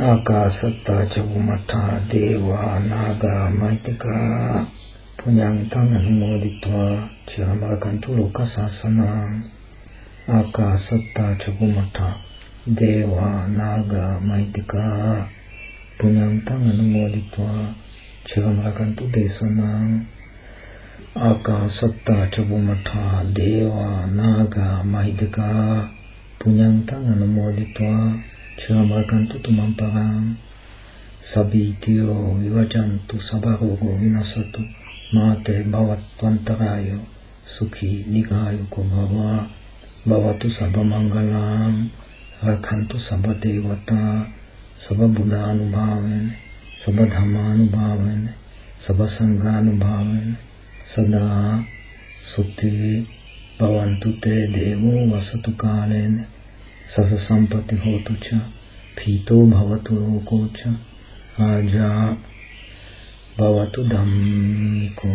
ආකාසත්තා චුම්මඨා දේවා නාග මෛතික පුඤ්ඤන්තං අනුමෝදිत्वा චිරමරකන්තු ලෝක සාසනං ආකාසත්තා චුම්මඨා දේවා නාග මෛතික පුඤ්ඤන්තං අනුමෝදිत्वा චිරමරකන්තු දේශනං ආකාසත්තා චුම්මඨා දේවා නාග මෛතික පුඤ්ඤන්තං අනුමෝදිत्वा චිරමරකන්තු තුමන් පරං සබීතියෝ විවචන්තු සබරෝගෝ විනසතු මාතේ භවත්වන්තරාය සුඛී නිගායුකෝ භවා භවතු සබ මංගලං රඛන්තු සබ දේවතා සබ බුද්ධානුභාවෙන් සබ ධම්මානුභාවෙන් සබ සංඝානුභාවෙන් සදා සුත්ති භවන්තු තේ දේවෝ වසතු කාලේන sasasampati hotuča, pito bhavatu lokoča, aja bhavatu dhammiko.